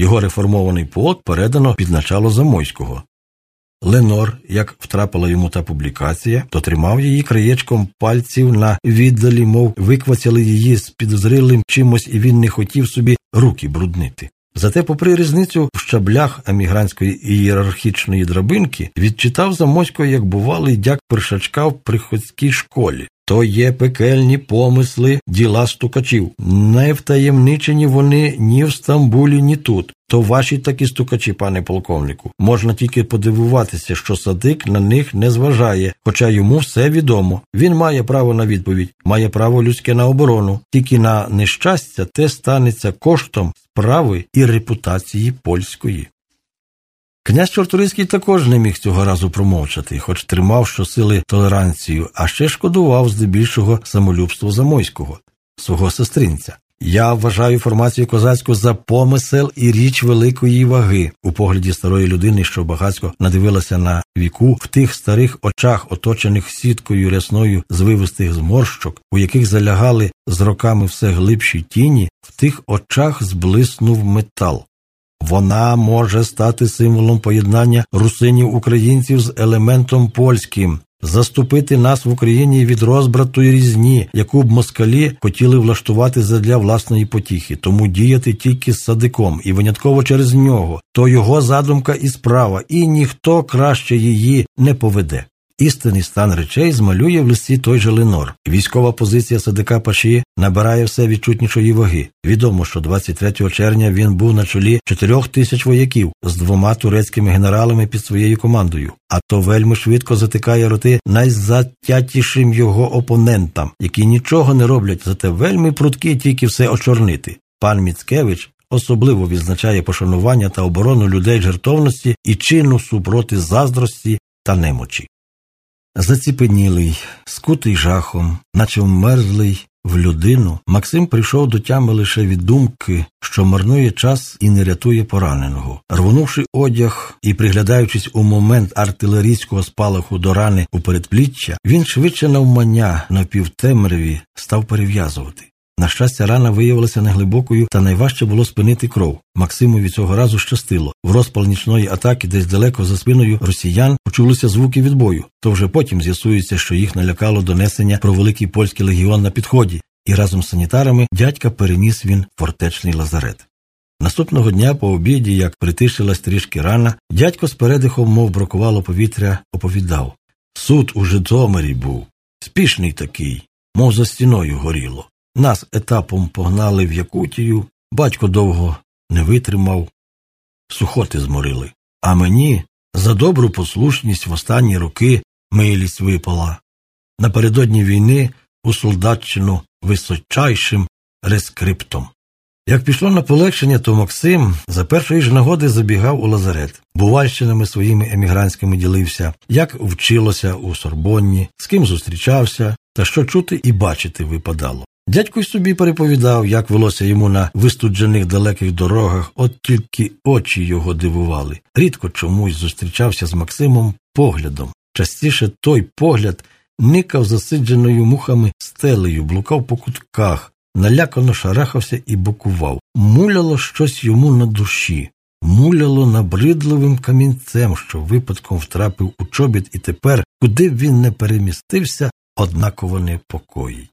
Його реформований полк передано під начало Замойського. Ленор, як втрапила йому та публікація, то тримав її краєчком пальців на віддалі, мов виквацяли її з підозрілим чимось, і він не хотів собі руки бруднити. Зате, попри різницю в щаблях емігрантської ієрархічної драбинки, відчитав Замосько, як бувалий дяк першачка в приходській школі. То є пекельні помисли діла стукачів. Не втаємничені вони ні в Стамбулі, ні тут. То ваші такі стукачі, пане полковнику. Можна тільки подивуватися, що садик на них не зважає, хоча йому все відомо. Він має право на відповідь, має право людське на оборону. Тільки на нещастя те станеться коштом справи і репутації польської. Князь Чорторийський також не міг цього разу промовчати, хоч тримав щосили толеранцію, а ще шкодував здебільшого самолюбство Замойського, свого сестринця. Я вважаю формацію козацьку за помисел і річ великої ваги у погляді старої людини, що багацько надивилася на віку в тих старих очах, оточених сіткою рясною звивистих зморщок, у яких залягали з роками все глибші тіні, в тих очах зблиснув метал. Вона може стати символом поєднання русинів українців з елементом польським, заступити нас в Україні від розбрату і різні, яку б москалі хотіли влаштувати задля власної потіхи, тому діяти тільки з садиком і винятково через нього, то його задумка і справа, і ніхто краще її не поведе. Істинний стан речей змалює в листі той же Ленор. Військова позиція Садика Паші набирає все відчутнішої ваги. Відомо, що 23 червня він був на чолі чотирьох тисяч вояків з двома турецькими генералами під своєю командою, а то вельми швидко затикає роти найзатятішим його опонентам, які нічого не роблять, зате вельми прудкі тільки все очорнити. Пан Міцкевич особливо відзначає пошанування та оборону людей жертовності і чину супроти заздрості та немочі. Заціпенілий, скутий жахом, наче вмерзлий в людину, Максим прийшов до тями лише від думки, що марнує час і не рятує пораненого. Рвонувши одяг і приглядаючись у момент артилерійського спалаху до рани у передпліччя, він швидше навмання на півтемряві став перев'язувати. На щастя, рана виявилася неглибокою, та найважче було спинити кров. Максимові цього разу щастило. В розпал нічної атаки, десь далеко за спиною росіян, почулися звуки відбою. То вже потім з'ясується, що їх налякало донесення про великий польський легіон на підході, і разом з санітарами дядька переніс він фортечний лазарет. Наступного дня по обіді, як притишилась трішки рана, дядько з передихом, мов бракувало повітря, оповідав Суд у Житомирі був, спішний такий, мов за стіною горіло. Нас етапом погнали в Якутію, батько довго не витримав, сухоти зморили, а мені за добру послушність в останні роки милість випала. Напередодні війни у солдатчину височайшим рескриптом. Як пішло на полегшення, то Максим за першої ж нагоди забігав у лазарет, бувальщинами своїми емігрантськими ділився, як вчилося у Сорбонні, з ким зустрічався, та що чути і бачити випадало. Дядько собі переповідав, як велося йому на вистуджених далеких дорогах, от тільки очі його дивували. Рідко чомусь зустрічався з Максимом поглядом. Частіше той погляд никав засидженою мухами стелею, блукав по кутках, налякано шарахався і бокував. Муляло щось йому на душі, муляло набридливим камінцем, що випадком втрапив у чобіт, і тепер, куди б він не перемістився, однаково непокоїть.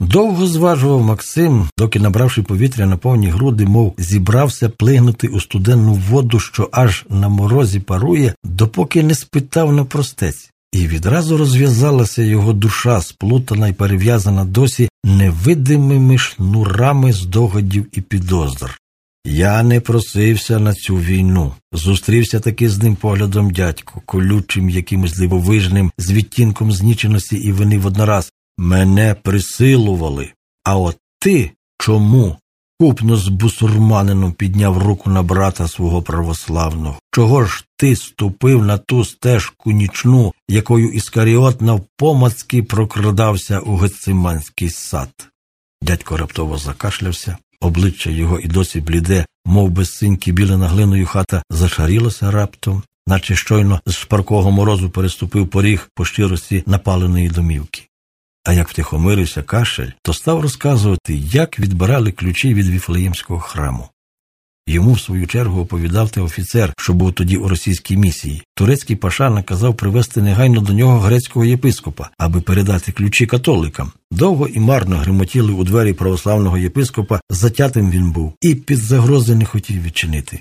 Довго зважував Максим, доки, набравши повітря на повні груди, мов зібрався плигнути у студенну воду, що аж на морозі парує, допоки не спитав на простець. І відразу розв'язалася його душа, сплутана й перев'язана досі невидимими шнурами здогадів і підозр. Я не просився на цю війну. Зустрівся таки з ним поглядом дядько, колючим, якимось дивовижним, з відтінком зніченості і вини воднораз. Мене присилували. А от ти чому? Купно з бусурманином підняв руку на брата свого православного. Чого ж ти ступив на ту стежку нічну, якою Іскаріот навпомацьки прокрадався у Гециманський сад? Дядько раптово закашлявся, обличчя його і досі бліде, мов без синьки білена глиною хата зашарілося раптом, наче щойно з шпаркого морозу переступив поріг по щирості напаленої домівки. А як втихомирився кашель, то став розказувати, як відбирали ключі від Віфлеємського храму. Йому, в свою чергу, оповідав те офіцер, що був тоді у російській місії. Турецький паша наказав привезти негайно до нього грецького єпископа, аби передати ключі католикам. Довго і марно гримотіли у двері православного єпископа, затятим він був, і під загрози не хотів відчинити.